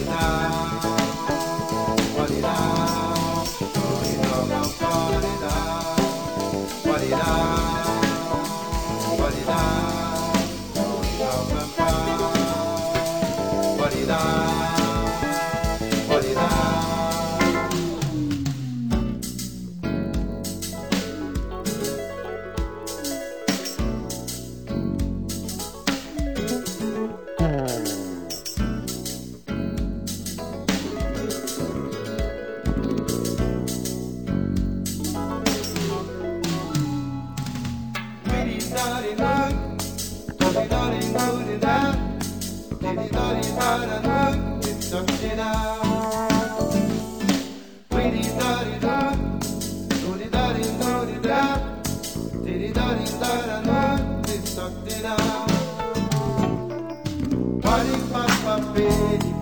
Radha. Party, papa, baby.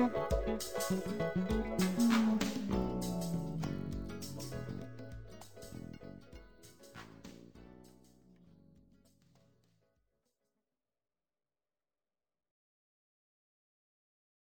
うん。